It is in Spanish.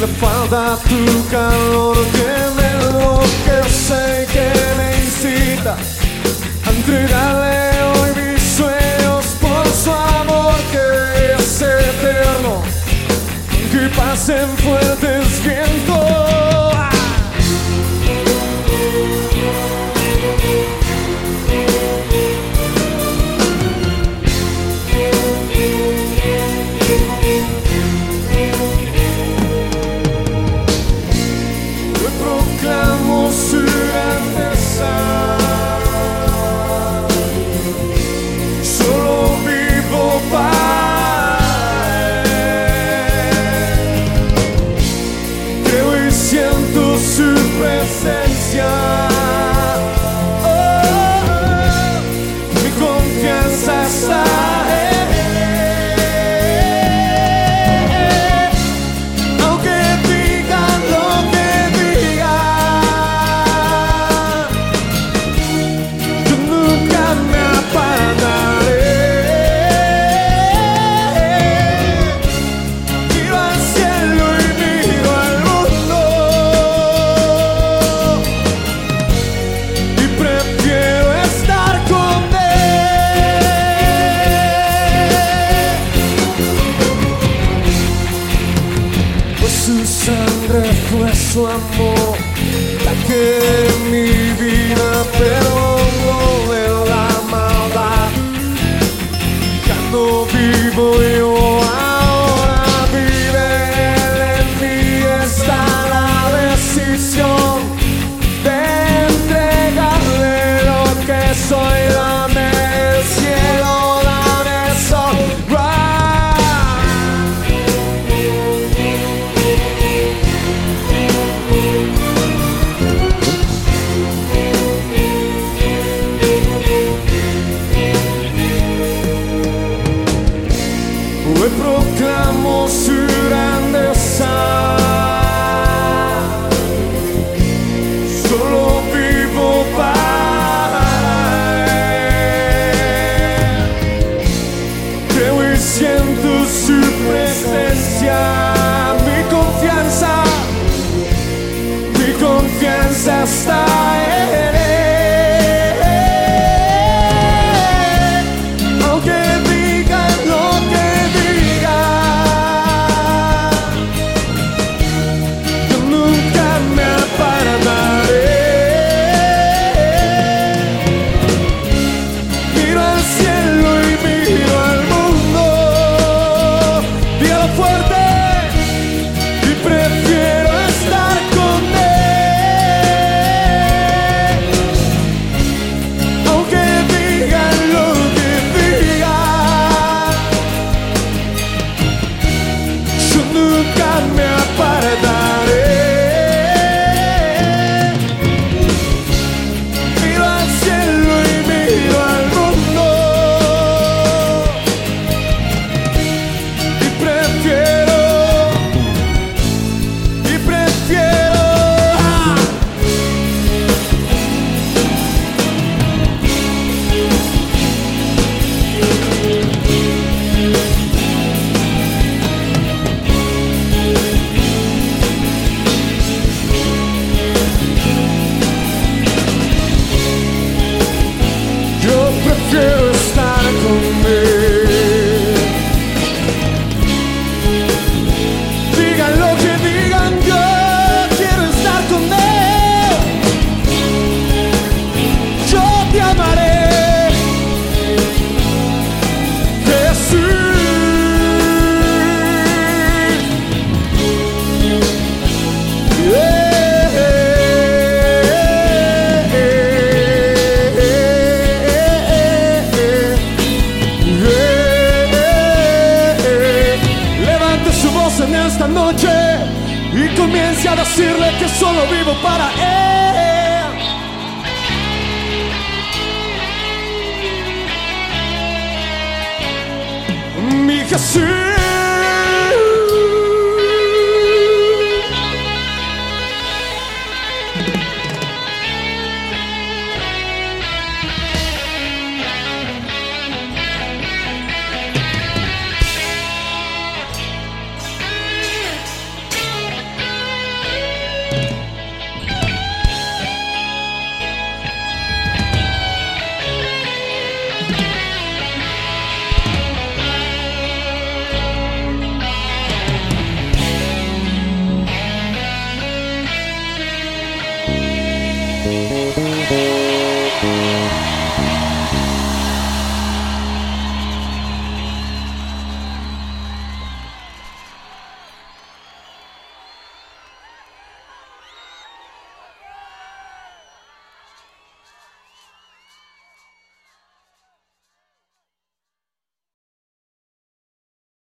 le falta tu calor que me enloquece y que me incita a entregarle hoy mis sueños por su amor que es eterno, que pasen fuertes vientos. su amor, la que mi vida perdonó de la maldad. Ya no vivo en Su grandeza, solo vivo para Teo y siento su presencia. Mi confianza, mi confianza está. A decirle que solo vivo para él. Mi Jesús.